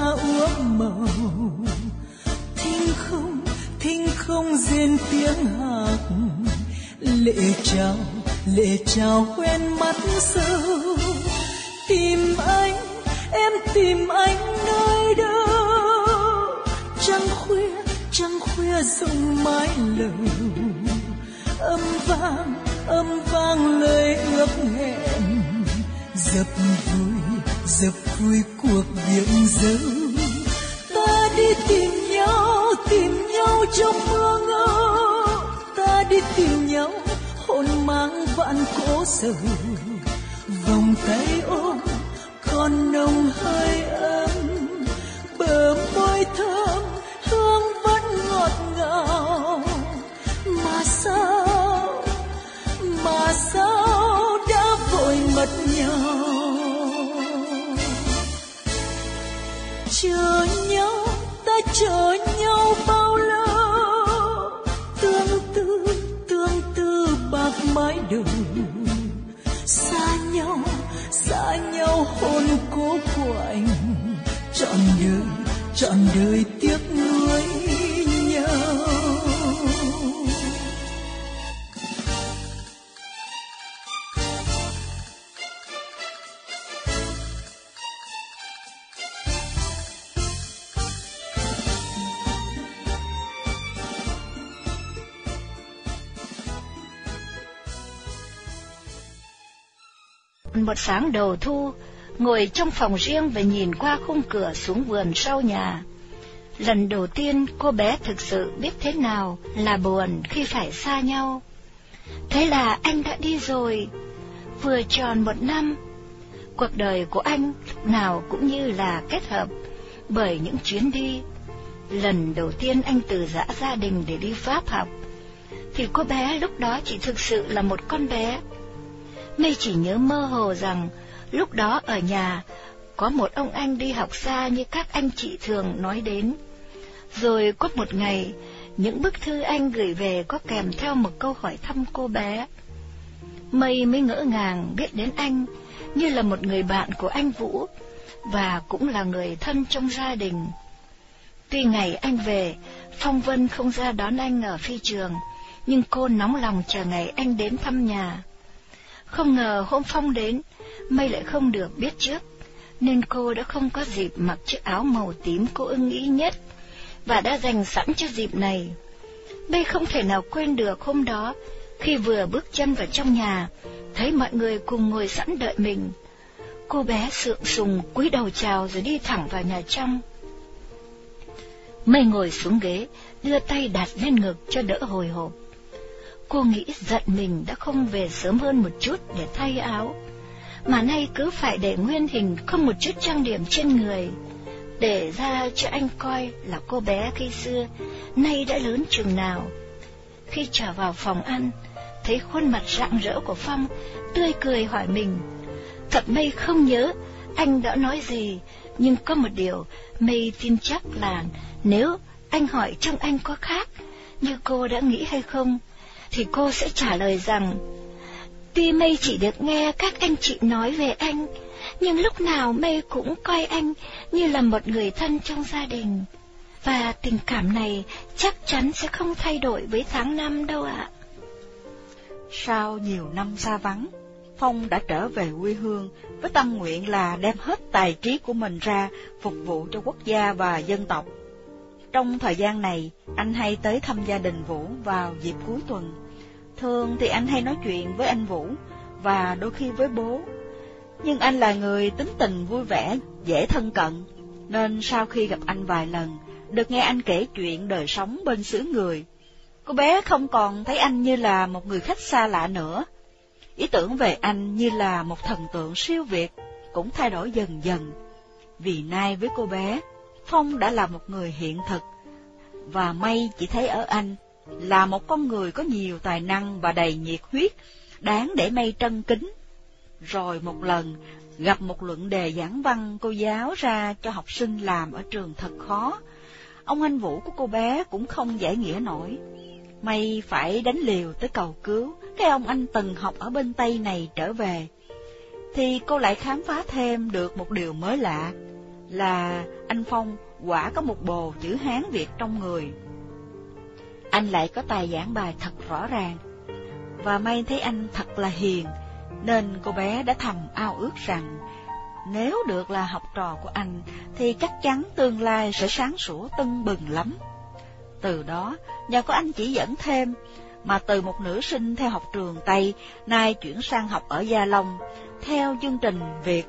úa màu. Thinh không thinh không rên tiếng hạc lệ chào lệ chào quen mắt sâu. Tìm anh, em tìm anh nơi đâu? Trăng khuya trăng khuya rộng mái lầu. Âm vang âm vang lời ước hẹn. Dập vui dập vui cuộc biển dấu ta đi tìm nhau tìm nhau trong mưa ngỡ ta đi tìm nhau hôn mang vạn cố sầu. Vòng tay ôm còn nồng hơi ấm. Bờ môi thơm, hương vẫn ngọt ngào. Mà sao mà sao đã vội mất nhau? Chờ nhau bao lâu? Tương tư tương tư bạc mái đầu xa nhau xa nhau hôn cố của anh. Trọn đời trọn đời tiếc Một sáng đầu thu, ngồi trong phòng riêng và nhìn qua khung cửa xuống vườn sau nhà. Lần đầu tiên cô bé thực sự biết thế nào là buồn khi phải xa nhau. Thế là anh đã đi rồi, vừa tròn một năm. Cuộc đời của anh lúc nào cũng như là kết hợp bởi những chuyến đi. Lần đầu tiên anh từ giã gia đình để đi Pháp học, thì cô bé lúc đó chỉ thực sự là một con bé Mây chỉ nhớ mơ hồ rằng lúc đó ở nhà có một ông anh đi học xa như các anh chị thường nói đến. Rồi có một ngày, những bức thư anh gửi về có kèm theo một câu hỏi thăm cô bé. Mây mới ngỡ ngàng biết đến anh như là một người bạn của anh Vũ và cũng là người thân trong gia đình. Tuy ngày anh về, Phong Vân không ra đón anh ở phi trường, nhưng cô nóng lòng chờ ngày anh đến thăm nhà. Không ngờ hôm Phong đến, Mây lại không được biết trước, nên cô đã không có dịp mặc chiếc áo màu tím cô ưng ý nhất, và đã dành sẵn cho dịp này. Mây không thể nào quên được hôm đó, khi vừa bước chân vào trong nhà, thấy mọi người cùng ngồi sẵn đợi mình. Cô bé sượng sùng cúi đầu chào rồi đi thẳng vào nhà trong. Mây ngồi xuống ghế, đưa tay đặt lên ngực cho đỡ hồi hộp. Cô nghĩ giận mình đã không về sớm hơn một chút để thay áo, mà nay cứ phải để nguyên hình không một chút trang điểm trên người, để ra cho anh coi là cô bé khi xưa, nay đã lớn chừng nào. Khi trở vào phòng ăn, thấy khuôn mặt rạng rỡ của Phong, tươi cười hỏi mình. Thật mây không nhớ anh đã nói gì, nhưng có một điều mây tin chắc là nếu anh hỏi trong anh có khác, như cô đã nghĩ hay không, thì cô sẽ trả lời rằng Tuy Mây chỉ được nghe các anh chị nói về anh, nhưng lúc nào Mây cũng coi anh như là một người thân trong gia đình. Và tình cảm này chắc chắn sẽ không thay đổi với tháng năm đâu ạ. Sau nhiều năm xa vắng, Phong đã trở về quê hương với tâm nguyện là đem hết tài trí của mình ra phục vụ cho quốc gia và dân tộc. Trong thời gian này, anh hay tới thăm gia đình Vũ vào dịp cuối tuần. Thường thì anh hay nói chuyện với anh Vũ và đôi khi với bố. Nhưng anh là người tính tình vui vẻ, dễ thân cận, nên sau khi gặp anh vài lần, được nghe anh kể chuyện đời sống bên xứ người, cô bé không còn thấy anh như là một người khách xa lạ nữa. Ý tưởng về anh như là một thần tượng siêu việt cũng thay đổi dần dần. Vì nay với cô bé, Phong đã là một người hiện thực, và may chỉ thấy ở anh là một con người có nhiều tài năng và đầy nhiệt huyết, đáng để mây trân kính. Rồi một lần, gặp một luận đề giảng văn cô giáo ra cho học sinh làm ở trường thật khó. Ông anh Vũ của cô bé cũng không giải nghĩa nổi. May phải đánh liều tới cầu cứu, cái ông anh từng học ở bên Tây này trở về. thì cô lại khám phá thêm được một điều mới lạ, là anh Phong quả có một bồ chữ Hán Việt trong người. Anh lại có tài giảng bài thật rõ ràng, và may thấy anh thật là hiền, nên cô bé đã thầm ao ước rằng nếu được là học trò của anh thì chắc chắn tương lai sẽ sáng sủa tưng bừng lắm. Từ đó, nhờ có anh chỉ dẫn thêm, mà từ một nữ sinh theo học trường Tây, nay chuyển sang học ở Gia Long, theo chương trình Việt.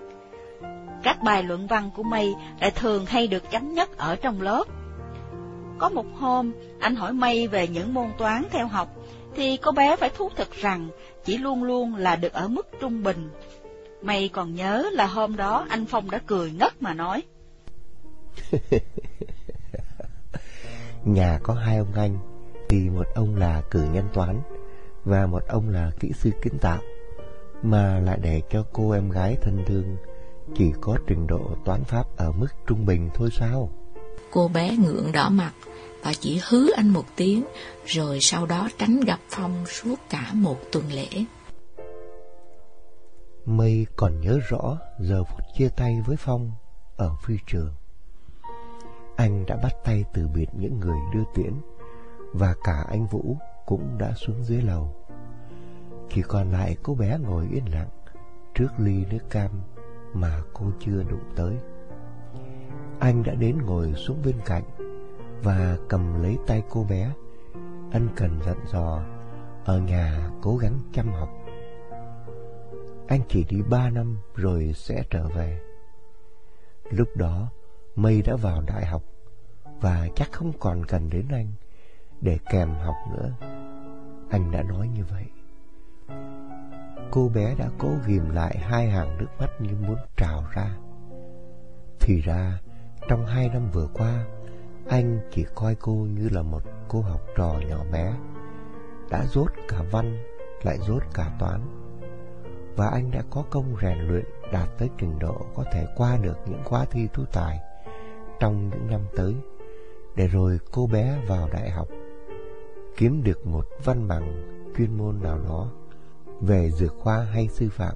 Các bài luận văn của Mây lại thường hay được chấm nhất ở trong lớp. Có một hôm, anh hỏi Mây về những môn toán theo học, thì cô bé phải thú thực rằng chỉ luôn luôn là được ở mức trung bình. Mày còn nhớ là hôm đó anh Phong đã cười ngất mà nói. Nhà có hai ông anh, thì một ông là cử nhân toán và một ông là kỹ sư kiến tạo, mà lại để cho cô em gái thân thương chỉ có trình độ toán pháp ở mức trung bình thôi sao? Cô bé ngượng đỏ mặt và chỉ hứ anh một tiếng, rồi sau đó tránh gặp Phong suốt cả một tuần lễ. Mây còn nhớ rõ giờ phút chia tay với Phong ở phi trường. Anh đã bắt tay từ biệt những người đưa tiễn và cả anh Vũ cũng đã xuống dưới lầu. Chỉ còn lại cô bé ngồi yên lặng trước ly nước cam mà cô chưa đụng tới. Anh đã đến ngồi xuống bên cạnh và cầm lấy tay cô bé. Anh cần dặn dò ở nhà cố gắng chăm học. Anh chỉ đi ba năm rồi sẽ trở về. Lúc đó, Mây đã vào đại học và chắc không còn cần đến anh để kèm học nữa. Anh đã nói như vậy. Cô bé đã cố ghim lại hai hàng nước mắt như muốn trào ra. Thì ra, trong hai năm vừa qua, anh chỉ coi cô như là một cô học trò nhỏ bé, đã rốt cả văn, lại rốt cả toán. Và anh đã có công rèn luyện đạt tới trình độ có thể qua được những khóa thi tú tài trong những năm tới, để rồi cô bé vào đại học, kiếm được một văn bằng chuyên môn nào đó về dược khoa hay sư phạm,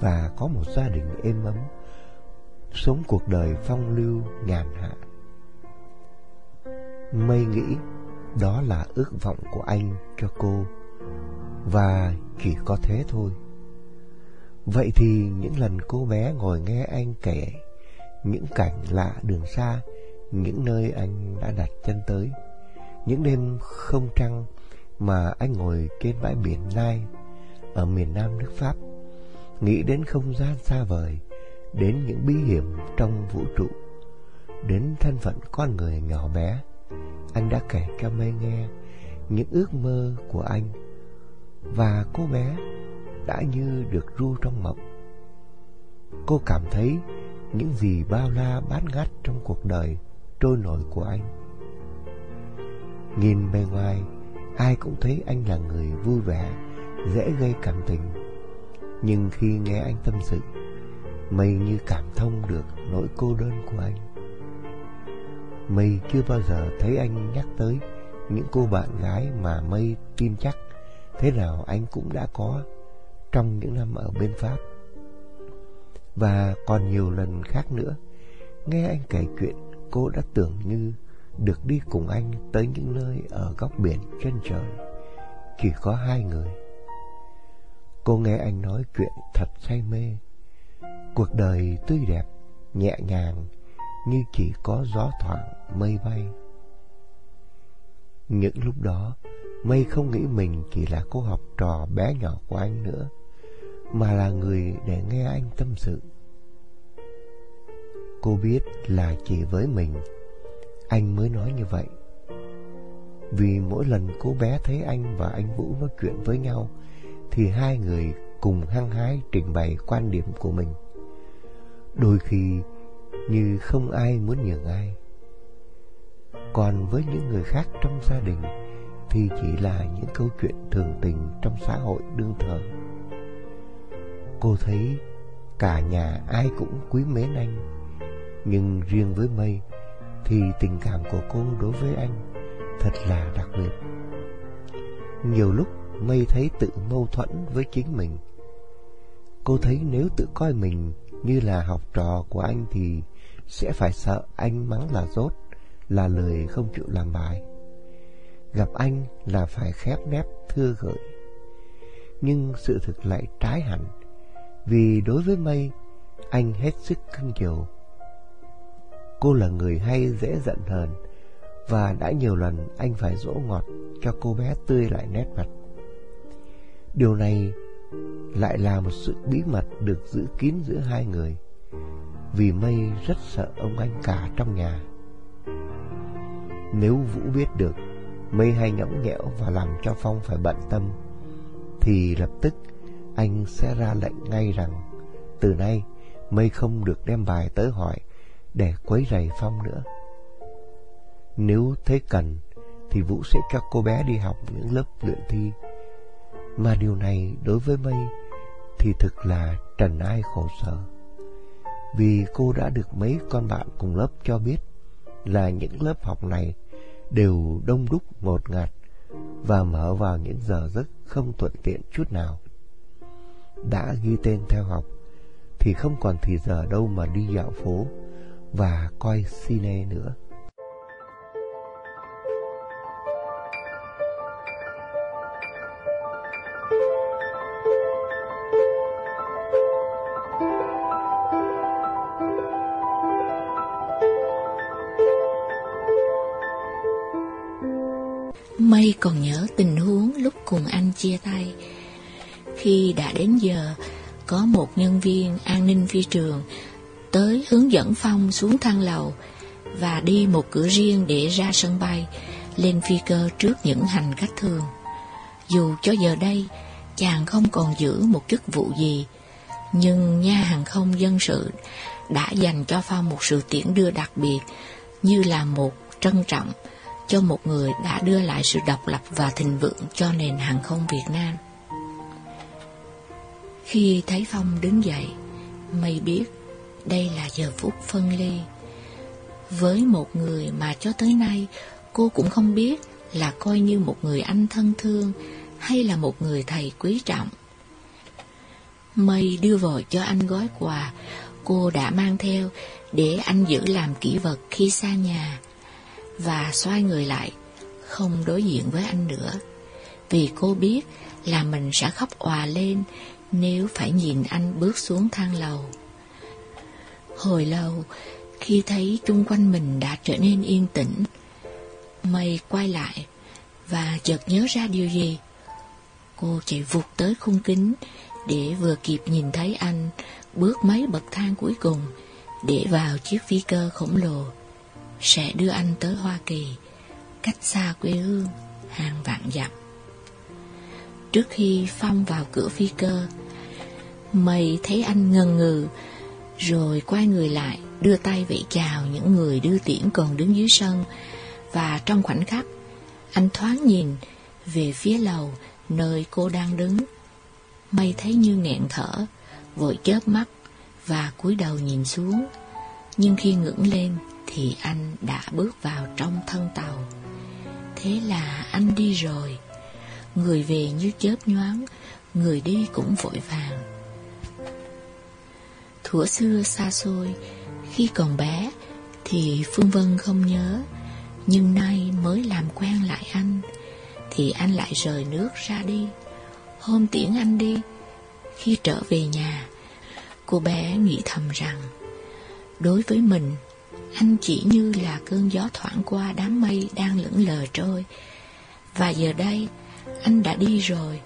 và có một gia đình êm ấm, sống cuộc đời phong lưu nhàn hạ. Mây nghĩ đó là ước vọng của anh cho cô, Và chỉ có thế thôi Vậy thì những lần cô bé ngồi nghe anh kể Những cảnh lạ đường xa, Những nơi anh đã đặt chân tới, Những đêm không trăng Mà anh ngồi trên bãi biển Nai Ở miền nam nước Pháp, Nghĩ đến không gian xa vời Đến những bí hiểm trong vũ trụ Đến thân phận con người nhỏ bé anh đã kể cho Mây nghe những ước mơ của anh và cô bé đã như được ru trong mộng. Cô cảm thấy những gì bao la bát ngát trong cuộc đời trôi nổi của anh. Nhìn bề ngoài, ai cũng thấy anh là người vui vẻ, dễ gây cảm tình. Nhưng khi nghe anh tâm sự, Mây như cảm thông được nỗi cô đơn của anh. Mây chưa bao giờ thấy anh nhắc tới những cô bạn gái mà Mây tin chắc thế nào anh cũng đã có trong những năm ở bên Pháp. Và còn nhiều lần khác nữa, nghe anh kể chuyện cô đã tưởng như được đi cùng anh tới những nơi ở góc biển chân trời, chỉ có hai người. Cô nghe anh nói chuyện thật say mê, cuộc đời tươi đẹp, nhẹ nhàng như chỉ có gió thoảng mây bay. Những lúc đó, mây không nghĩ mình chỉ là cô học trò bé nhỏ của anh nữa, mà là người để nghe anh tâm sự. Cô biết là chỉ với mình, anh mới nói như vậy. Vì mỗi lần cô bé thấy anh và anh Vũ nói chuyện với nhau, thì hai người cùng hăng hái trình bày quan điểm của mình. Đôi khi như không ai muốn nhường ai. Còn với những người khác trong gia đình thì chỉ là những câu chuyện thường tình trong xã hội đương thời. Cô thấy cả nhà ai cũng quý mến anh, nhưng riêng với Mây thì tình cảm của cô đối với anh thật là đặc biệt. Nhiều lúc Mây thấy tự mâu thuẫn với chính mình. Cô thấy nếu tự coi mình như là học trò của anh thì sẽ phải sợ anh mắng là dốt, là lời không chịu làm bài. Gặp anh là phải khép nép thưa gửi. Nhưng sự thực lại trái hẳn, vì đối với Mây, anh hết sức cưng chiều. Cô là người hay dễ giận hờn, và đã nhiều lần anh phải dỗ ngọt cho cô bé tươi lại nét mặt. Điều này lại là một sự bí mật được giữ kín giữa hai người, vì Mây rất sợ ông anh cả trong nhà. Nếu Vũ biết được Mây hay nhõng nhẽo và làm cho Phong phải bận tâm, thì lập tức anh sẽ ra lệnh ngay rằng từ nay Mây không được đem bài tới hỏi để quấy rầy Phong nữa. Nếu thấy cần thì Vũ sẽ cho cô bé đi học những lớp luyện thi. Mà điều này đối với Mây thì thực là trần ai khổ sở. Vì cô đã được mấy con bạn cùng lớp cho biết là những lớp học này đều đông đúc ngột ngạt và mở vào những giờ giấc không thuận tiện chút nào. Đã ghi tên theo học thì không còn thì giờ đâu mà đi dạo phố và coi cine nữa. Mây còn nhớ tình huống lúc cùng anh chia tay. Khi đã đến giờ, có một nhân viên an ninh phi trường tới hướng dẫn Phong xuống thang lầu và đi một cửa riêng để ra sân bay, lên phi cơ trước những hành khách thường. Dù cho giờ đây, chàng không còn giữ một chức vụ gì, nhưng nha hàng không dân sự đã dành cho Phong một sự tiễn đưa đặc biệt như là một trân trọng cho một người đã đưa lại sự độc lập và thịnh vượng cho nền hàng không Việt Nam. Khi thấy Phong đứng dậy, mây biết đây là giờ phút phân ly. Với một người mà cho tới nay cô cũng không biết là coi như một người anh thân thương hay là một người thầy quý trọng. Mây đưa vội cho anh gói quà cô đã mang theo để anh giữ làm kỷ vật khi xa nhà và xoay người lại, không đối diện với anh nữa. Vì cô biết là mình sẽ khóc òa lên nếu phải nhìn anh bước xuống thang lầu. Hồi lâu, khi thấy chung quanh mình đã trở nên yên tĩnh, mây quay lại và chợt nhớ ra điều gì. Cô chạy vụt tới khung kính để vừa kịp nhìn thấy anh bước mấy bậc thang cuối cùng để vào chiếc phi cơ khổng lồ sẽ đưa anh tới Hoa Kỳ, cách xa quê hương, hàng vạn dặm. Trước khi Phong vào cửa phi cơ, Mây thấy anh ngần ngừ, rồi quay người lại, đưa tay vẫy chào những người đưa tiễn còn đứng dưới sân, và trong khoảnh khắc, anh thoáng nhìn về phía lầu nơi cô đang đứng. Mây thấy như nghẹn thở, vội chớp mắt và cúi đầu nhìn xuống. Nhưng khi ngẩng lên thì anh đã bước vào trong thân tàu. Thế là anh đi rồi. Người về như chớp nhoáng, người đi cũng vội vàng. Thủa xưa xa xôi, khi còn bé thì Phương Vân không nhớ, nhưng nay mới làm quen lại anh, thì anh lại rời nước ra đi. Hôm tiễn anh đi, khi trở về nhà, cô bé nghĩ thầm rằng, đối với mình anh chỉ như là cơn gió thoảng qua đám mây đang lững lờ trôi. Và giờ đây, anh đã đi rồi.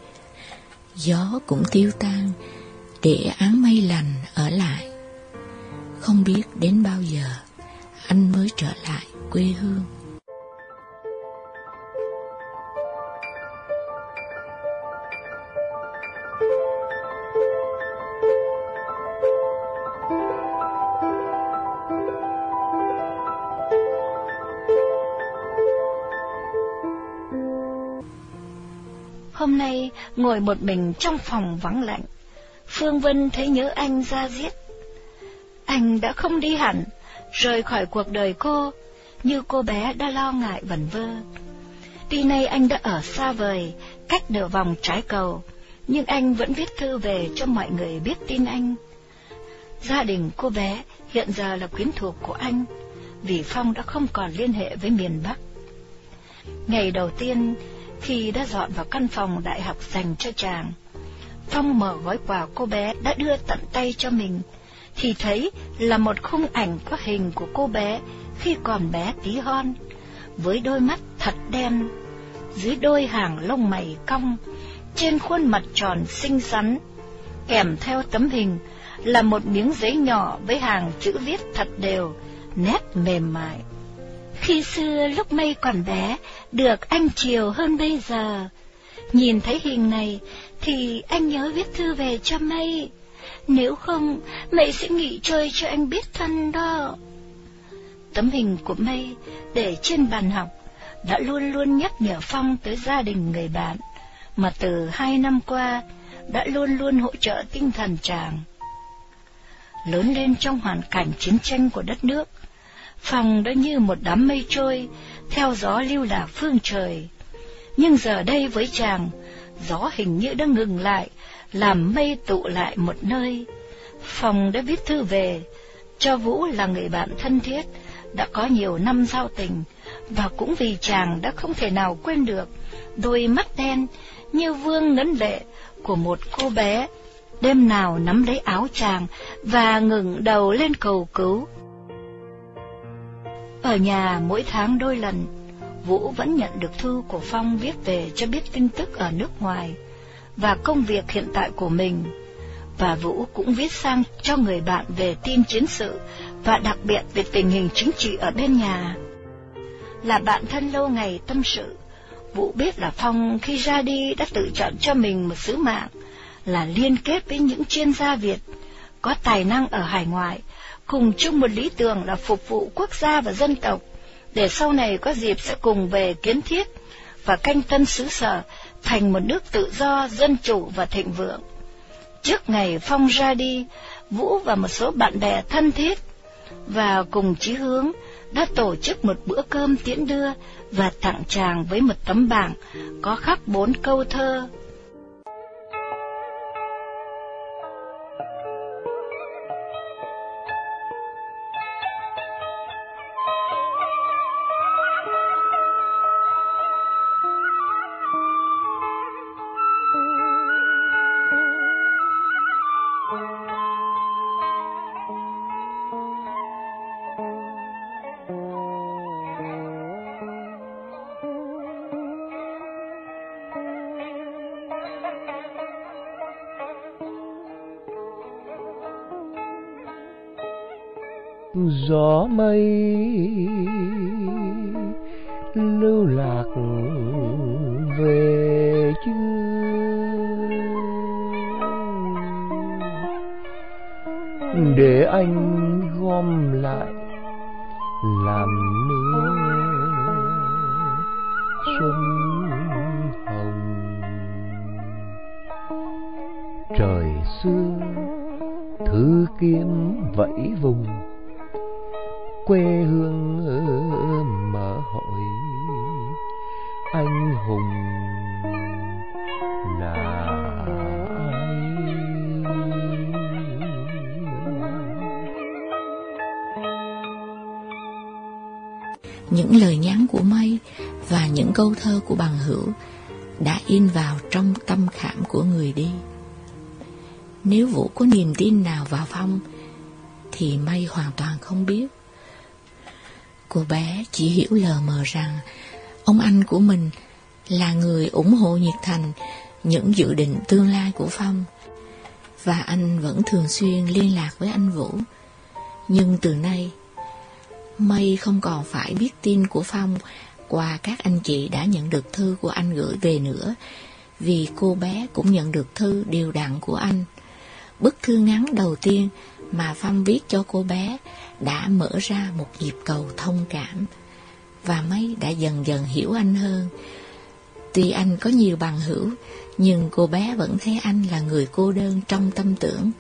Gió cũng tiêu tan, để áng mây lành ở lại. Không biết đến bao giờ, anh mới trở lại quê hương. Hôm nay ngồi một mình trong phòng vắng lạnh, Phương Vân thấy nhớ anh ra giết. Anh đã không đi hẳn, rời khỏi cuộc đời cô, như cô bé đã lo ngại vẩn vơ. Tuy nay anh đã ở xa vời, cách nửa vòng trái cầu, nhưng anh vẫn viết thư về cho mọi người biết tin anh. Gia đình cô bé hiện giờ là quyến thuộc của anh, vì Phong đã không còn liên hệ với miền Bắc. Ngày đầu tiên, khi đã dọn vào căn phòng đại học dành cho chàng, Phong mở gói quà cô bé đã đưa tận tay cho mình, thì thấy là một khung ảnh có hình của cô bé khi còn bé tí hon, với đôi mắt thật đen, dưới đôi hàng lông mày cong, trên khuôn mặt tròn xinh xắn, kèm theo tấm hình là một miếng giấy nhỏ với hàng chữ viết thật đều, nét mềm mại. Khi xưa lúc mây còn bé, được anh chiều hơn bây giờ. Nhìn thấy hình này thì anh nhớ viết thư về cho mây. Nếu không, mây sẽ nghỉ chơi cho anh biết thân đó. Tấm hình của mây để trên bàn học đã luôn luôn nhắc nhở Phong tới gia đình người bạn, mà từ hai năm qua đã luôn luôn hỗ trợ tinh thần chàng. Lớn lên trong hoàn cảnh chiến tranh của đất nước, phòng đã như một đám mây trôi, theo gió lưu lạc phương trời. Nhưng giờ đây với chàng, gió hình như đã ngừng lại, làm mây tụ lại một nơi. phòng đã viết thư về, cho Vũ là người bạn thân thiết, đã có nhiều năm giao tình, và cũng vì chàng đã không thể nào quên được đôi mắt đen như vương ngấn lệ của một cô bé, đêm nào nắm lấy áo chàng và ngừng đầu lên cầu cứu. Ở nhà mỗi tháng đôi lần, Vũ vẫn nhận được thư của Phong viết về cho biết tin tức ở nước ngoài và công việc hiện tại của mình. Và Vũ cũng viết sang cho người bạn về tin chiến sự và đặc biệt về tình hình chính trị ở bên nhà. Là bạn thân lâu ngày tâm sự, Vũ biết là Phong khi ra đi đã tự chọn cho mình một sứ mạng là liên kết với những chuyên gia Việt có tài năng ở hải ngoại, cùng chung một lý tưởng là phục vụ quốc gia và dân tộc, để sau này có dịp sẽ cùng về kiến thiết và canh tân xứ sở thành một nước tự do, dân chủ và thịnh vượng. Trước ngày Phong ra đi, Vũ và một số bạn bè thân thiết và cùng chí hướng đã tổ chức một bữa cơm tiễn đưa và tặng chàng với một tấm bảng có khắc bốn câu thơ. Gió mây, lưu lạc về chưa? Để anh gom lại làm mưa xuân hồng. Trời xưa thư kiếm vẫy vùng quê hương ờ, mở hội. Anh hùng là ai? Những lời nhắn của mây và những câu thơ của bằng hữu đã in vào trong tâm khảm của người đi. Nếu vũ có niềm tin nào vào phong, thì mây hoàn toàn không biết. Cô bé chỉ hiểu lờ mờ rằng ông anh của mình là người ủng hộ nhiệt thành những dự định tương lai của Phong và anh vẫn thường xuyên liên lạc với anh Vũ. Nhưng từ nay, Mây không còn phải biết tin của Phong qua các anh chị đã nhận được thư của anh gửi về nữa vì cô bé cũng nhận được thư điều đặn của anh. Bức thư ngắn đầu tiên mà Phong viết cho cô bé đã mở ra một nhịp cầu thông cảm và mấy đã dần dần hiểu anh hơn. Tuy anh có nhiều bằng hữu, nhưng cô bé vẫn thấy anh là người cô đơn trong tâm tưởng.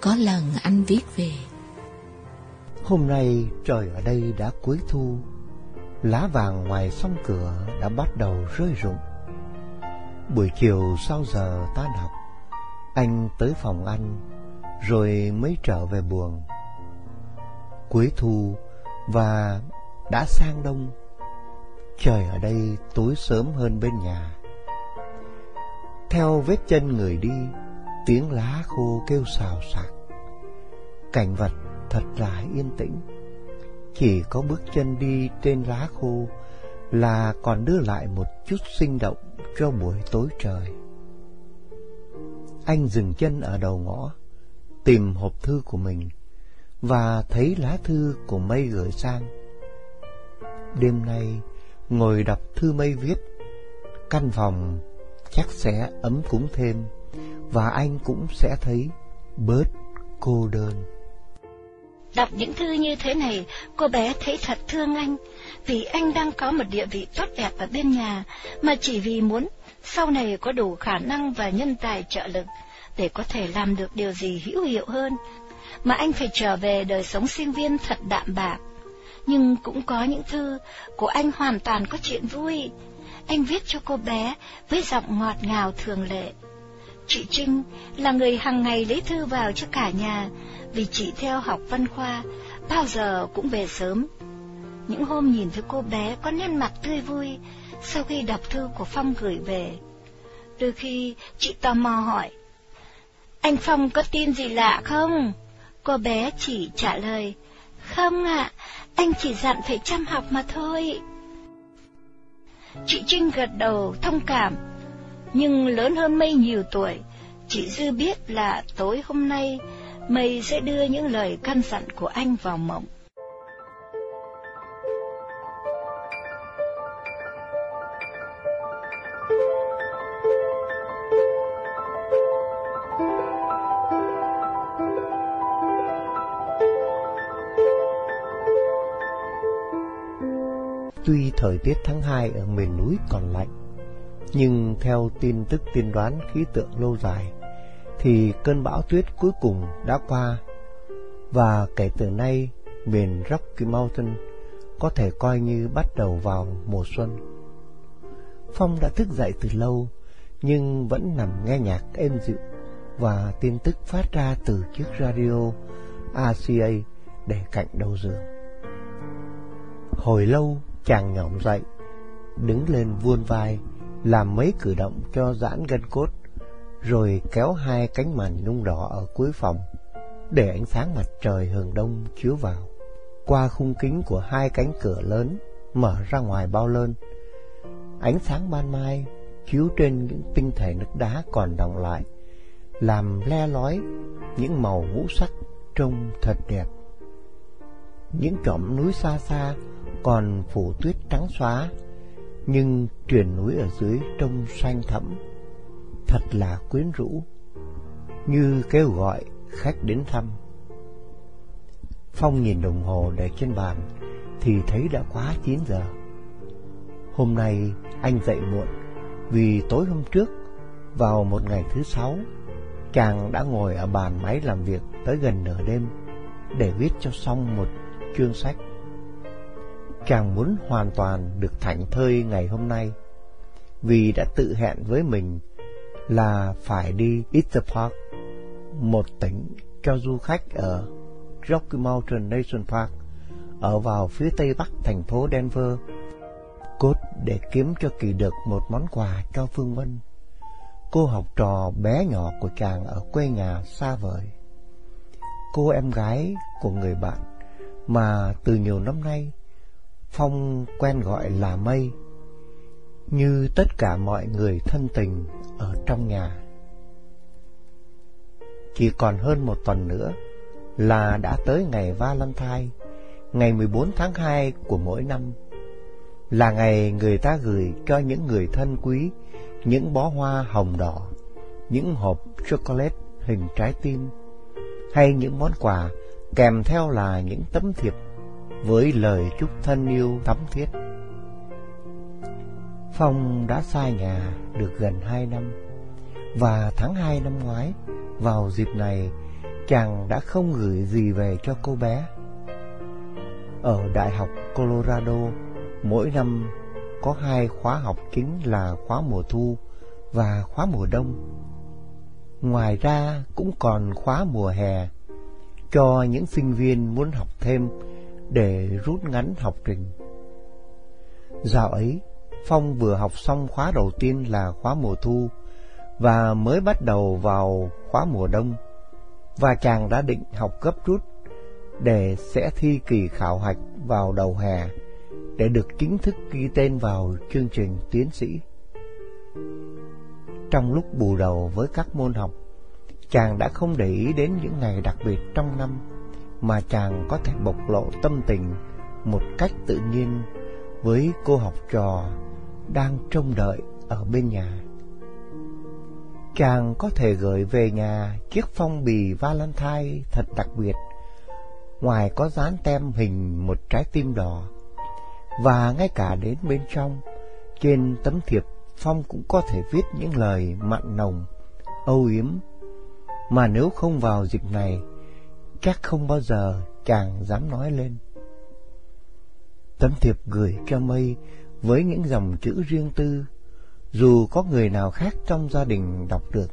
Có lần anh viết về. Hôm nay trời ở đây đã cuối thu, lá vàng ngoài sông cửa đã bắt đầu rơi rụng. Buổi chiều sau giờ tan học, anh tới phòng anh rồi mới trở về buồng. Cuối thu và đã sang đông, trời ở đây tối sớm hơn bên nhà. Theo vết chân người đi, tiếng lá khô kêu xào xạc. Cảnh vật thật là yên tĩnh. Chỉ có bước chân đi trên lá khô là còn đưa lại một chút sinh động cho buổi tối trời. Anh dừng chân ở đầu ngõ, tìm hộp thư của mình và thấy lá thư của Mây gửi sang. Đêm nay, ngồi đọc thư Mây viết, căn phòng chắc sẽ ấm cúng thêm và anh cũng sẽ thấy bớt cô đơn. Đọc những thư như thế này, cô bé thấy thật thương anh, vì anh đang có một địa vị tốt đẹp ở bên nhà, mà chỉ vì muốn sau này có đủ khả năng và nhân tài trợ lực để có thể làm được điều gì hữu hiệu hơn, mà anh phải trở về đời sống sinh viên thật đạm bạc. Nhưng cũng có những thư của anh hoàn toàn có chuyện vui. Anh viết cho cô bé với giọng ngọt ngào thường lệ. Chị Trinh là người hàng ngày lấy thư vào cho cả nhà, vì chị theo học văn khoa, bao giờ cũng về sớm. Những hôm nhìn thấy cô bé có nét mặt tươi vui sau khi đọc thư của Phong gửi về. Đôi khi chị tò mò hỏi, anh Phong có tin gì lạ không? Cô bé chỉ trả lời, không ạ, anh chỉ dặn phải chăm học mà thôi. Chị Trinh gật đầu thông cảm, nhưng lớn hơn Mây nhiều tuổi, chị Dư biết là tối hôm nay Mây sẽ đưa những lời căn dặn của anh vào mộng. Tuy thời tiết tháng 2 ở miền núi còn lạnh, nhưng theo tin tức tiên đoán khí tượng lâu dài, thì cơn bão tuyết cuối cùng đã qua, và kể từ nay miền Rocky Mountain có thể coi như bắt đầu vào mùa xuân. Phong đã thức dậy từ lâu, nhưng vẫn nằm nghe nhạc êm dịu và tin tức phát ra từ chiếc radio ACA để cạnh đầu giường. Hồi lâu chàng nhỏm dậy, đứng lên vuông vai, làm mấy cử động cho giãn gân cốt, rồi kéo hai cánh màn nhung đỏ ở cuối phòng, để ánh sáng mặt trời hừng đông chiếu vào. Qua khung kính của hai cánh cửa lớn mở ra ngoài bao lơn, ánh sáng ban mai chiếu trên những tinh thể nước đá còn đọng lại, làm le lói những màu ngũ sắc trông thật đẹp. Những chòm núi xa xa còn phủ tuyết trắng xóa, nhưng triền núi ở dưới trông xanh thẫm, thật là quyến rũ, như kêu gọi khách đến thăm. Phong nhìn đồng hồ để trên bàn thì thấy đã quá 9 giờ. Hôm nay anh dậy muộn vì tối hôm trước vào một ngày thứ sáu, chàng đã ngồi ở bàn máy làm việc tới gần nửa đêm để viết cho xong một chương sách. Chàng muốn hoàn toàn được thảnh thơi ngày hôm nay, vì đã tự hẹn với mình là phải đi Easter Park, một tỉnh cho du khách ở Rocky Mountain National Park, ở vào phía tây bắc thành phố Denver, cốt để kiếm cho kỳ được một món quà cho Phương Vân, cô học trò bé nhỏ của chàng ở quê nhà xa vời. Cô em gái của người bạn mà từ nhiều năm nay Phong quen gọi là Mây, như tất cả mọi người thân tình ở trong nhà. Chỉ còn hơn một tuần nữa là đã tới ngày Valentine, ngày 14 tháng 2 của mỗi năm, là ngày người ta gửi cho những người thân quý những bó hoa hồng đỏ, những hộp chocolate hình trái tim, hay những món quà kèm theo là những tấm thiệp với lời chúc thân yêu thắm thiết. Phong đã xa nhà được gần hai năm, và tháng hai năm ngoái, vào dịp này, chàng đã không gửi gì về cho cô bé. Ở Đại học Colorado, mỗi năm có hai khóa học chính là khóa mùa thu và khóa mùa đông. Ngoài ra cũng còn khóa mùa hè cho những sinh viên muốn học thêm để rút ngắn học trình. Dạo ấy, Phong vừa học xong khóa đầu tiên là khóa mùa thu và mới bắt đầu vào khóa mùa đông và chàng đã định học gấp rút để sẽ thi kỳ khảo hạch vào đầu hè để được chính thức ghi tên vào chương trình tiến sĩ. Trong lúc bù đầu với các môn học, chàng đã không để ý đến những ngày đặc biệt trong năm mà chàng có thể bộc lộ tâm tình một cách tự nhiên với cô học trò đang trông đợi ở bên nhà. Chàng có thể gửi về nhà chiếc phong bì Valentine thật đặc biệt, ngoài có dán tem hình một trái tim đỏ, và ngay cả đến bên trong, trên tấm thiệp Phong cũng có thể viết những lời mặn nồng, âu yếm, mà nếu không vào dịp này, chắc không bao giờ chàng dám nói lên. Tấm thiệp gửi cho mây với những dòng chữ riêng tư, dù có người nào khác trong gia đình đọc được,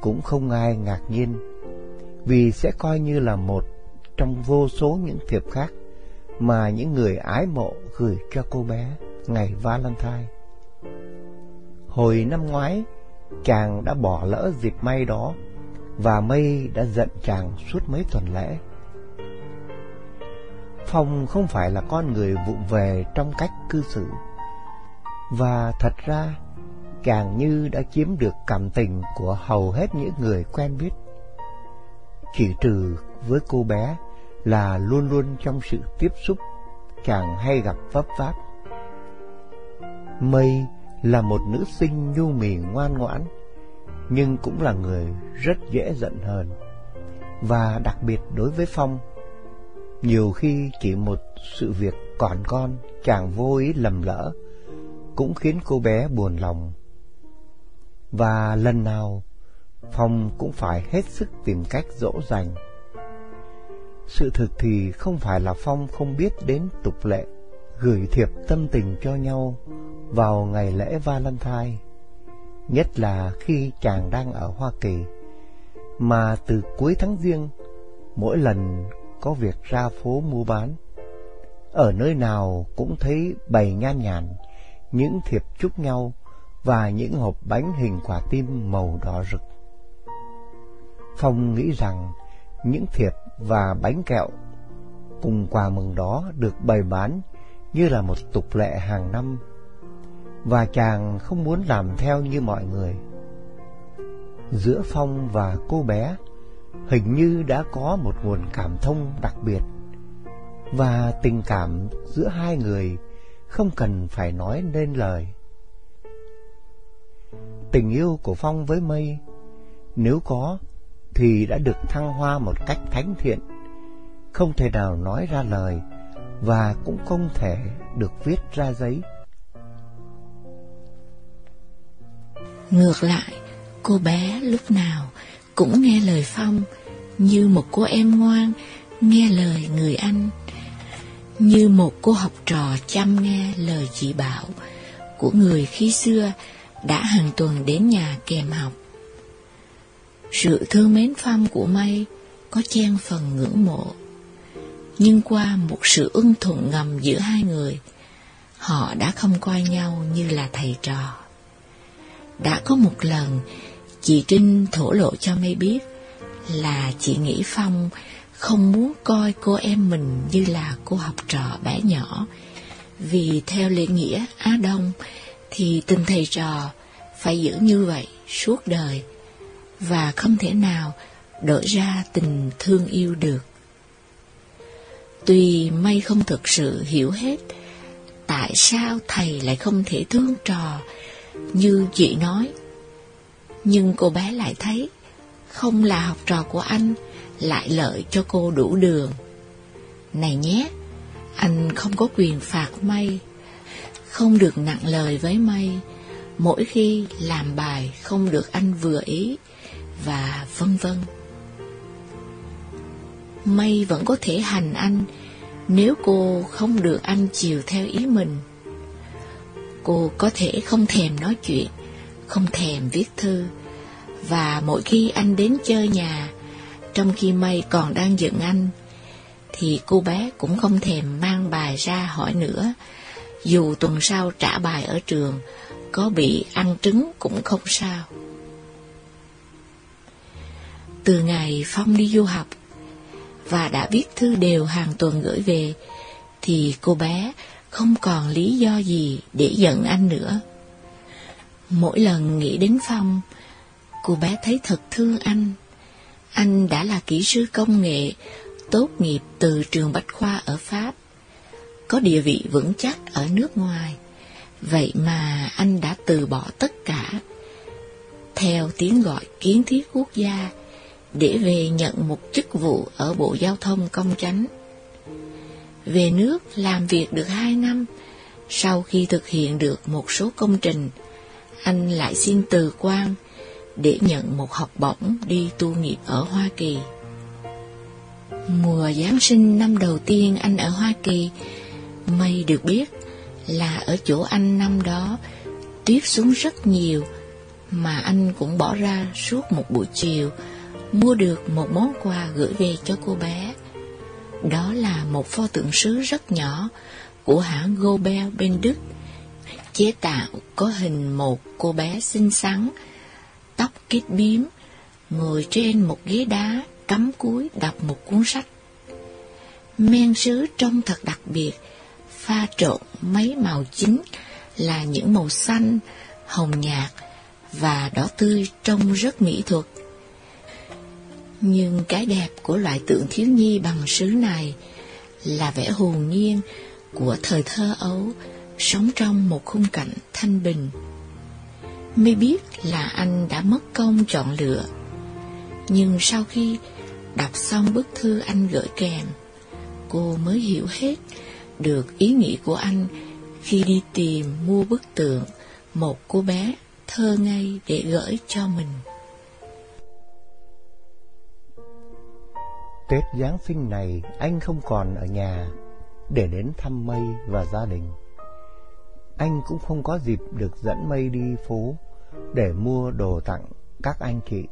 cũng không ai ngạc nhiên, vì sẽ coi như là một trong vô số những thiệp khác mà những người ái mộ gửi cho cô bé ngày Valentine. Hồi năm ngoái, chàng đã bỏ lỡ dịp may đó và mây đã giận chàng suốt mấy tuần lễ. Phong không phải là con người vụng về trong cách cư xử. Và thật ra, càng như đã chiếm được cảm tình của hầu hết những người quen biết. Chỉ trừ với cô bé là luôn luôn trong sự tiếp xúc, chàng hay gặp vấp váp. Mây là một nữ sinh nhu mì ngoan ngoãn, nhưng cũng là người rất dễ giận hờn. Và đặc biệt đối với Phong, nhiều khi chỉ một sự việc còn con chàng vô ý lầm lỡ cũng khiến cô bé buồn lòng. Và lần nào Phong cũng phải hết sức tìm cách dỗ dành. Sự thực thì không phải là Phong không biết đến tục lệ gửi thiệp tâm tình cho nhau vào ngày lễ Valentine, nhất là khi chàng đang ở Hoa Kỳ, mà từ cuối tháng riêng, mỗi lần có việc ra phố mua bán, ở nơi nào cũng thấy bày nhan nhản những thiệp chúc nhau và những hộp bánh hình quả tim màu đỏ rực. Phong nghĩ rằng những thiệp và bánh kẹo cùng quà mừng đó được bày bán như là một tục lệ hàng năm và chàng không muốn làm theo như mọi người. Giữa Phong và cô bé hình như đã có một nguồn cảm thông đặc biệt và tình cảm giữa hai người không cần phải nói nên lời. Tình yêu của Phong với Mây nếu có thì đã được thăng hoa một cách thánh thiện, không thể nào nói ra lời và cũng không thể được viết ra giấy. Ngược lại, cô bé lúc nào cũng nghe lời Phong như một cô em ngoan nghe lời người anh, như một cô học trò chăm nghe lời chỉ bảo của người khi xưa đã hàng tuần đến nhà kèm học. Sự thương mến Phong của Mây có chen phần ngưỡng mộ, nhưng qua một sự ưng thuận ngầm giữa hai người, họ đã không coi nhau như là thầy trò. Đã có một lần, chị Trinh thổ lộ cho Mây biết là chị nghĩ Phong không muốn coi cô em mình như là cô học trò bé nhỏ. Vì theo lễ nghĩa Á Đông thì tình thầy trò phải giữ như vậy suốt đời và không thể nào đổi ra tình thương yêu được. Tuy May không thực sự hiểu hết tại sao thầy lại không thể thương trò như chị nói. Nhưng cô bé lại thấy, không là học trò của anh, lại lợi cho cô đủ đường. Này nhé, anh không có quyền phạt May, không được nặng lời với May, mỗi khi làm bài không được anh vừa ý, và vân vân. May vẫn có thể hành anh nếu cô không được anh chiều theo ý mình. Cô có thể không thèm nói chuyện, không thèm viết thư, và mỗi khi anh đến chơi nhà, trong khi Mây còn đang giận anh, thì cô bé cũng không thèm mang bài ra hỏi nữa, dù tuần sau trả bài ở trường, có bị ăn trứng cũng không sao. Từ ngày Phong đi du học và đã viết thư đều hàng tuần gửi về, thì cô bé không còn lý do gì để giận anh nữa. Mỗi lần nghĩ đến Phong, cô bé thấy thật thương anh. Anh đã là kỹ sư công nghệ, tốt nghiệp từ trường Bách Khoa ở Pháp, có địa vị vững chắc ở nước ngoài. Vậy mà anh đã từ bỏ tất cả, theo tiếng gọi kiến thiết quốc gia, để về nhận một chức vụ ở Bộ Giao thông Công Chánh. Về nước làm việc được hai năm, sau khi thực hiện được một số công trình, anh lại xin từ quan để nhận một học bổng đi tu nghiệp ở Hoa Kỳ. Mùa Giáng sinh năm đầu tiên anh ở Hoa Kỳ, May được biết là ở chỗ anh năm đó tuyết xuống rất nhiều, mà anh cũng bỏ ra suốt một buổi chiều mua được một món quà gửi về cho cô bé. Đó là một pho tượng sứ rất nhỏ của hãng Gobel bên Đức, chế tạo có hình một cô bé xinh xắn, tóc kít bím, ngồi trên một ghế đá cắm cúi đọc một cuốn sách. Men sứ trông thật đặc biệt, pha trộn mấy màu chính là những màu xanh, hồng nhạt và đỏ tươi trông rất mỹ thuật. Nhưng cái đẹp của loại tượng thiếu nhi bằng sứ này là vẻ hồn nhiên của thời thơ ấu, sống trong một khung cảnh thanh bình. Mới biết là anh đã mất công chọn lựa. Nhưng sau khi đọc xong bức thư anh gửi kèm, cô mới hiểu hết được ý nghĩ của anh khi đi tìm mua bức tượng một cô bé thơ ngây để gửi cho mình. Tết Giáng sinh này, anh không còn ở nhà để đến thăm Mây và gia đình. Anh cũng không có dịp được dẫn Mây đi phố để mua đồ tặng các anh chị.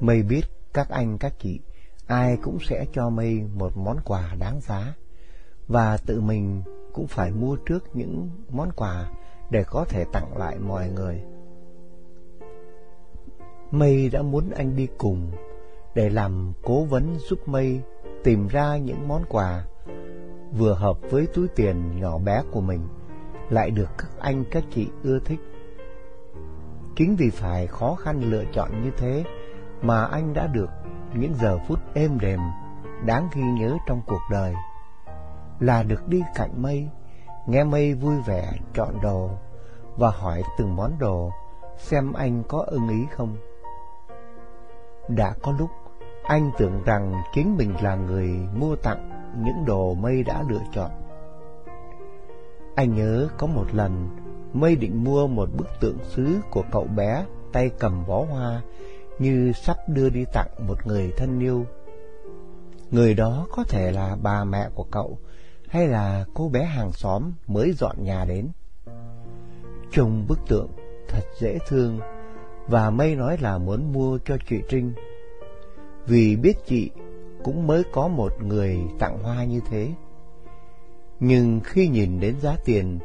Mây biết các anh, các chị, ai cũng sẽ cho Mây một món quà đáng giá và tự mình cũng phải mua trước những món quà để có thể tặng lại mọi người. Mây đã muốn anh đi cùng để làm cố vấn giúp Mây tìm ra những món quà vừa hợp với túi tiền nhỏ bé của mình, lại được các anh các chị ưa thích. Chính vì phải khó khăn lựa chọn như thế mà anh đã được những giờ phút êm đềm, đáng ghi nhớ trong cuộc đời. Là được đi cạnh mây, nghe mây vui vẻ chọn đồ và hỏi từng món đồ xem anh có ưng ý không. Đã có lúc anh tưởng rằng chính mình là người mua tặng những đồ mây đã lựa chọn. Anh nhớ có một lần, Mây định mua một bức tượng sứ của cậu bé tay cầm bó hoa như sắp đưa đi tặng một người thân yêu. Người đó có thể là bà mẹ của cậu hay là cô bé hàng xóm mới dọn nhà đến. Trông bức tượng thật dễ thương và Mây nói là muốn mua cho chị Trinh vì biết chị cũng mới có một người tặng hoa như thế. Nhưng khi nhìn đến giá tiền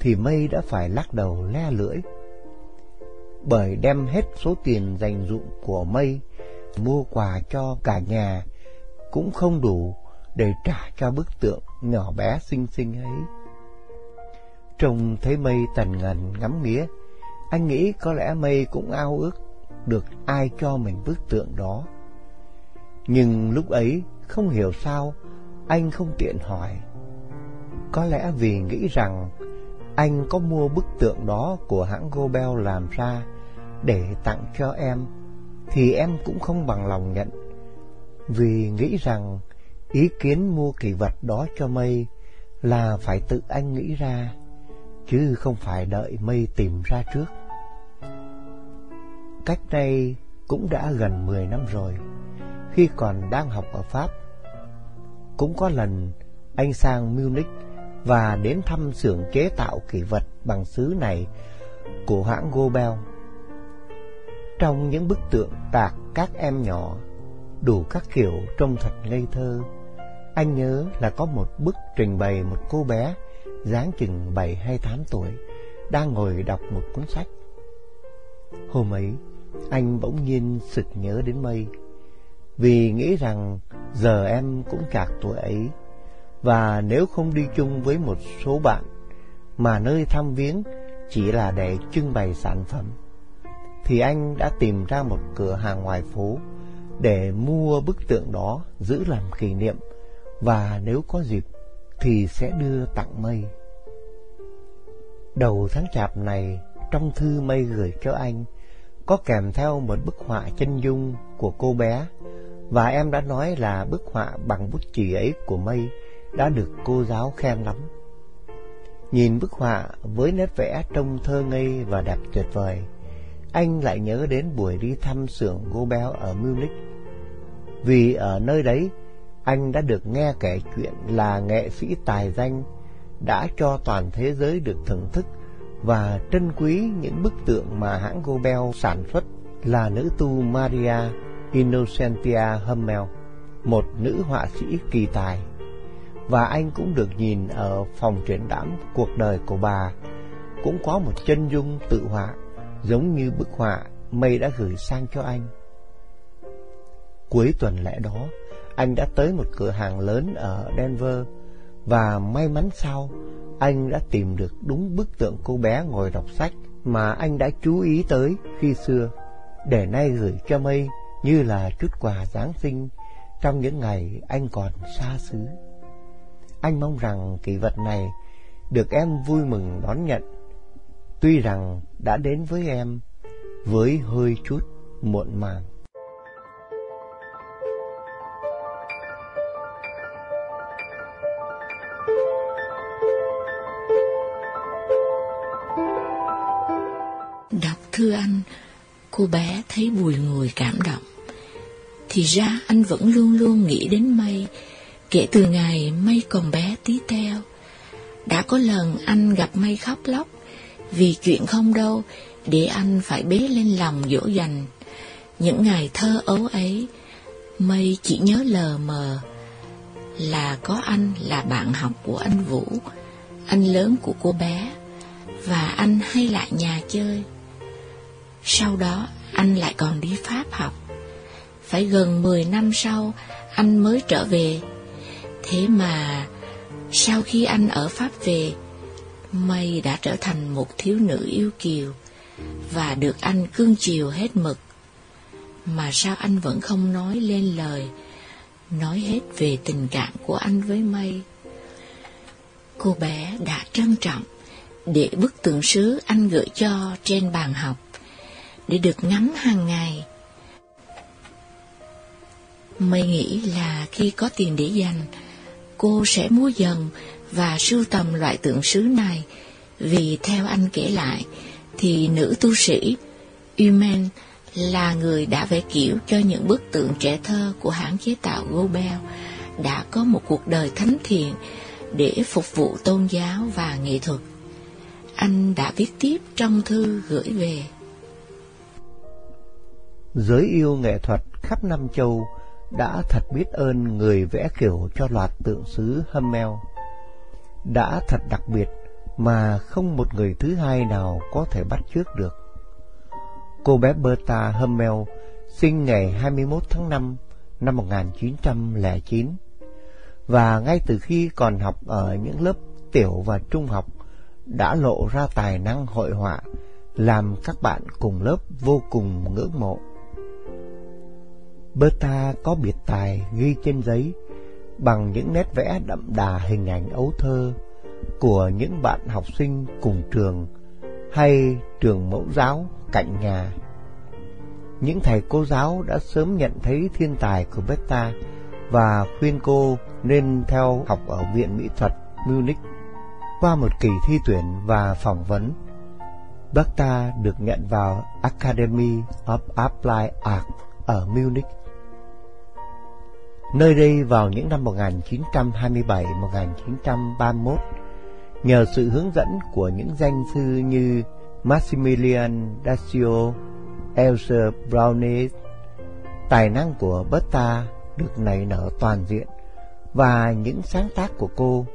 thì Mây đã phải lắc đầu le lưỡi. Bởi đem hết số tiền dành dụm của Mây mua quà cho cả nhà cũng không đủ để trả cho bức tượng nhỏ bé xinh xinh ấy. Trông thấy Mây tần ngần ngắm nghía, anh nghĩ có lẽ Mây cũng ao ước được ai cho mình bức tượng đó. Nhưng lúc ấy không hiểu sao anh không tiện hỏi. Có lẽ vì nghĩ rằng anh có mua bức tượng đó của hãng Gobel làm ra để tặng cho em, thì em cũng không bằng lòng nhận. Vì nghĩ rằng ý kiến mua kỳ vật đó cho Mây là phải tự anh nghĩ ra, chứ không phải đợi Mây tìm ra trước. Cách đây cũng đã gần 10 năm rồi khi còn đang học ở Pháp. Cũng có lần anh sang Munich và đến thăm xưởng chế tạo kỷ vật bằng sứ này của hãng Gobel. Trong những bức tượng tạc các em nhỏ, đủ các kiểu trông thật ngây thơ, anh nhớ là có một bức trình bày một cô bé dáng chừng bảy hay tám tuổi đang ngồi đọc một cuốn sách. Hôm ấy, anh bỗng nhiên sực nhớ đến mây, vì nghĩ rằng giờ em cũng chạc tuổi ấy, và nếu không đi chung với một số bạn, mà nơi thăm viếng chỉ là để trưng bày sản phẩm, thì anh đã tìm ra một cửa hàng ngoài phố để mua bức tượng đó giữ làm kỷ niệm, và nếu có dịp thì sẽ đưa tặng mây. Đầu tháng chạp này, trong thư mây gửi cho anh, có kèm theo một bức họa chân dung của cô bé, và em đã nói là bức họa bằng bút chì ấy của mây đã được cô giáo khen lắm. Nhìn bức họa với nét vẽ trông thơ ngây và đẹp tuyệt vời, anh lại nhớ đến buổi đi thăm xưởng Gobel ở Munich. Vì ở nơi đấy, anh đã được nghe kể chuyện là nghệ sĩ tài danh đã cho toàn thế giới được thưởng thức và trân quý những bức tượng mà hãng Gobel sản xuất là nữ tu Maria Innocentia Hummel, một nữ họa sĩ kỳ tài. Và anh cũng được nhìn ở phòng triển lãm cuộc đời của bà, cũng có một chân dung tự họa giống như bức họa mây đã gửi sang cho anh. Cuối tuần lễ đó, anh đã tới một cửa hàng lớn ở Denver và may mắn sau anh đã tìm được đúng bức tượng cô bé ngồi đọc sách mà anh đã chú ý tới khi xưa, để nay gửi cho Mây như là chút quà Giáng sinh trong những ngày anh còn xa xứ. Anh mong rằng kỳ vật này được em vui mừng đón nhận, tuy rằng đã đến với em với hơi chút muộn màng. đọc thư anh, cô bé thấy bùi ngùi cảm động. Thì ra anh vẫn luôn luôn nghĩ đến mây, kể từ ngày mây còn bé tí teo. Đã có lần anh gặp mây khóc lóc, vì chuyện không đâu, để anh phải bế lên lòng dỗ dành. Những ngày thơ ấu ấy, mây chỉ nhớ lờ mờ, là có anh là bạn học của anh Vũ, anh lớn của cô bé, và anh hay lại nhà chơi. Sau đó anh lại còn đi Pháp học. Phải gần 10 năm sau anh mới trở về. Thế mà sau khi anh ở Pháp về, Mây đã trở thành một thiếu nữ yêu kiều và được anh cương chiều hết mực. Mà sao anh vẫn không nói lên lời, nói hết về tình cảm của anh với Mây. Cô bé đã trân trọng để bức tượng sứ anh gửi cho trên bàn học để được ngắm hàng ngày. Mây nghĩ là khi có tiền để dành, cô sẽ mua dần và sưu tầm loại tượng sứ này, vì theo anh kể lại, thì nữ tu sĩ Umen là người đã vẽ kiểu cho những bức tượng trẻ thơ của hãng chế tạo Gobel đã có một cuộc đời thánh thiện để phục vụ tôn giáo và nghệ thuật. Anh đã viết tiếp trong thư gửi về giới yêu nghệ thuật khắp năm châu đã thật biết ơn người vẽ kiểu cho loạt tượng sứ Hummel. Đã thật đặc biệt mà không một người thứ hai nào có thể bắt chước được. Cô bé Berta Hummel sinh ngày 21 tháng 5 năm 1909 và ngay từ khi còn học ở những lớp tiểu và trung học đã lộ ra tài năng hội họa, làm các bạn cùng lớp vô cùng ngưỡng mộ. Berta có biệt tài ghi trên giấy bằng những nét vẽ đậm đà hình ảnh ấu thơ của những bạn học sinh cùng trường hay trường mẫu giáo cạnh nhà. Những thầy cô giáo đã sớm nhận thấy thiên tài của Berta và khuyên cô nên theo học ở Viện Mỹ thuật Munich. Qua một kỳ thi tuyển và phỏng vấn, Berta được nhận vào Academy of Applied Art ở Munich. Nơi đây vào những năm 1927-1931, nhờ sự hướng dẫn của những danh sư như Maximilian Dacio, Elsa Brownie. Tài năng của Berta được nảy nở toàn diện và những sáng tác của cô,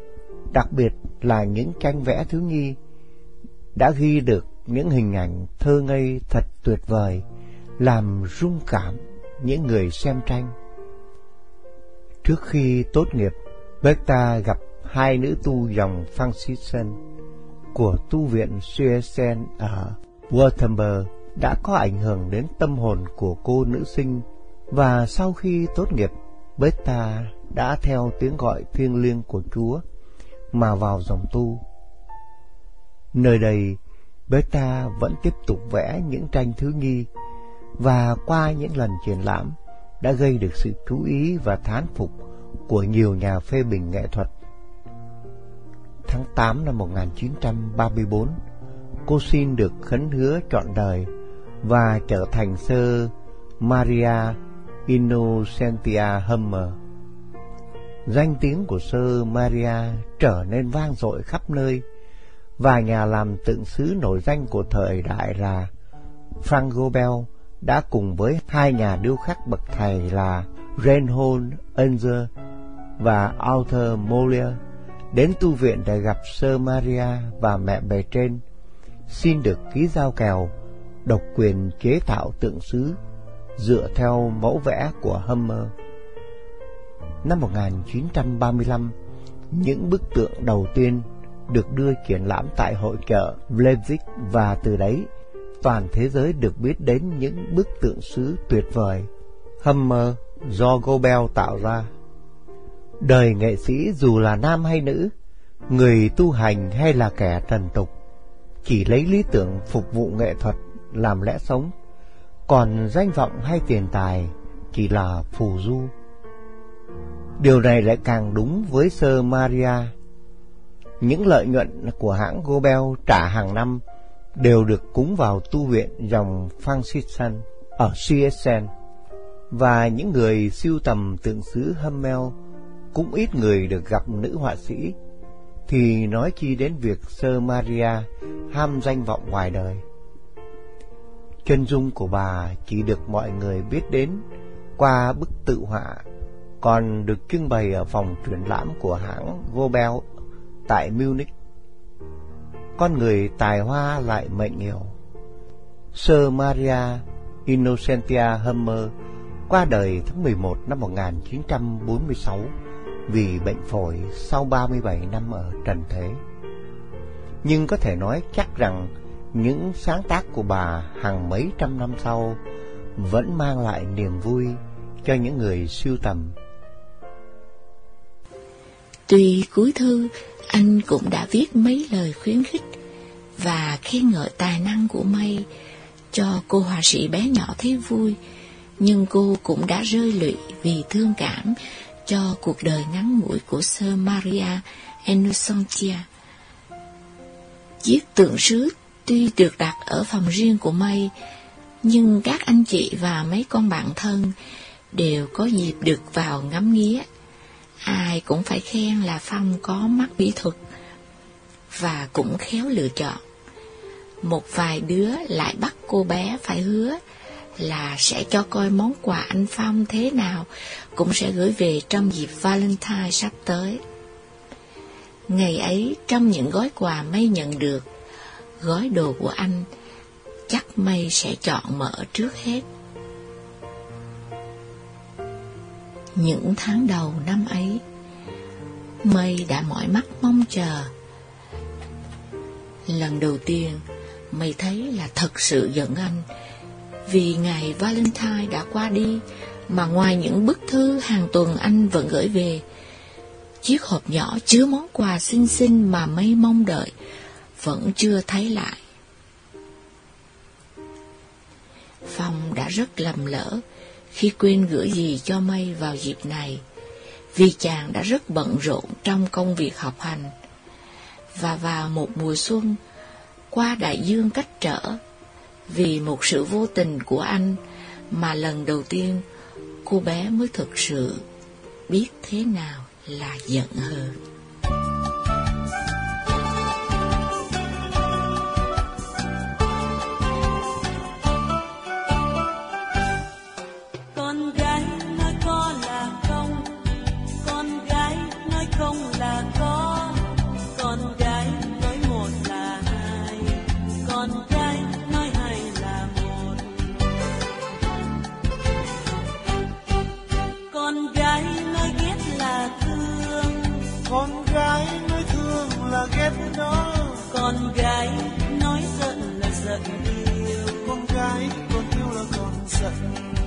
đặc biệt là những tranh vẽ thiếu nhi, đã ghi được những hình ảnh thơ ngây thật tuyệt vời, làm rung cảm những người xem tranh. Trước khi tốt nghiệp, Berta gặp hai nữ tu dòng Franciscan của tu viện Suessen ở Württemberg đã có ảnh hưởng đến tâm hồn của cô nữ sinh và sau khi tốt nghiệp, Berta đã theo tiếng gọi thiêng liêng của Chúa mà vào dòng tu. Nơi đây, Berta vẫn tiếp tục vẽ những tranh thứ nghi và qua những lần triển lãm đã gây được sự chú ý và thán phục của nhiều nhà phê bình nghệ thuật. Tháng 8 năm 1934, cô xin được khấn hứa trọn đời và trở thành sơ Maria Innocentia Hummer. Danh tiếng của sơ Maria trở nên vang dội khắp nơi và nhà làm tượng sứ nổi danh của thời đại là Frank Gobel đã cùng với hai nhà điêu khắc bậc thầy là Reinhold Enzer và Arthur Moller đến tu viện để gặp Sơ Maria và mẹ bề trên, xin được ký giao kèo, độc quyền chế tạo tượng sứ dựa theo mẫu vẽ của Hummer. Năm 1935, những bức tượng đầu tiên được đưa triển lãm tại hội chợ Leipzig và từ đấy toàn thế giới được biết đến những bức tượng sứ tuyệt vời Hummer do Gobel tạo ra. Đời nghệ sĩ dù là nam hay nữ, người tu hành hay là kẻ trần tục, chỉ lấy lý tưởng phục vụ nghệ thuật làm lẽ sống, còn danh vọng hay tiền tài chỉ là phù du. Điều này lại càng đúng với Sơ Maria. Những lợi nhuận của hãng Gobel trả hàng năm đều được cúng vào tu viện dòng Franciscan ở Siessen và những người siêu tầm tượng sứ Hummel cũng ít người được gặp nữ họa sĩ thì nói chi đến việc Sơ Maria ham danh vọng ngoài đời. Chân dung của bà chỉ được mọi người biết đến qua bức tự họa, còn được trưng bày ở phòng triển lãm của hãng Gobel tại Munich. Con người tài hoa lại mệnh nhiều. Sơ Maria Innocentia Hummer qua đời tháng 11 năm 1946 vì bệnh phổi sau 37 năm ở trần thế. Nhưng có thể nói chắc rằng những sáng tác của bà hàng mấy trăm năm sau vẫn mang lại niềm vui cho những người siêu tầm. Tuy cuối thư, anh cũng đã viết mấy lời khuyến khích và khen ngợi tài năng của May cho cô họa sĩ bé nhỏ thấy vui, nhưng cô cũng đã rơi lụy vì thương cảm cho cuộc đời ngắn ngủi của Sơ Maria Innocentia. Chiếc tượng sứ tuy được đặt ở phòng riêng của May, nhưng các anh chị và mấy con bạn thân đều có dịp được vào ngắm nghía. Ai cũng phải khen là Phong có mắt mỹ thuật và cũng khéo lựa chọn. Một vài đứa lại bắt cô bé phải hứa là sẽ cho coi món quà anh Phong thế nào cũng sẽ gửi về trong dịp Valentine sắp tới. Ngày ấy, trong những gói quà May nhận được, gói đồ của anh chắc May sẽ chọn mở trước hết. Những tháng đầu năm ấy, Mây đã mỏi mắt mong chờ. Lần đầu tiên, Mây thấy là thật sự giận anh, vì ngày Valentine đã qua đi, mà ngoài những bức thư hàng tuần anh vẫn gửi về, chiếc hộp nhỏ chứa món quà xinh xinh mà Mây mong đợi, vẫn chưa thấy lại. Phong đã rất lầm lỡ khi quên gửi gì cho Mây vào dịp này, vì chàng đã rất bận rộn trong công việc học hành. Và vào một mùa xuân, qua đại dương cách trở, vì một sự vô tình của anh mà lần đầu tiên cô bé mới thực sự biết thế nào là giận hờn. Giận đừng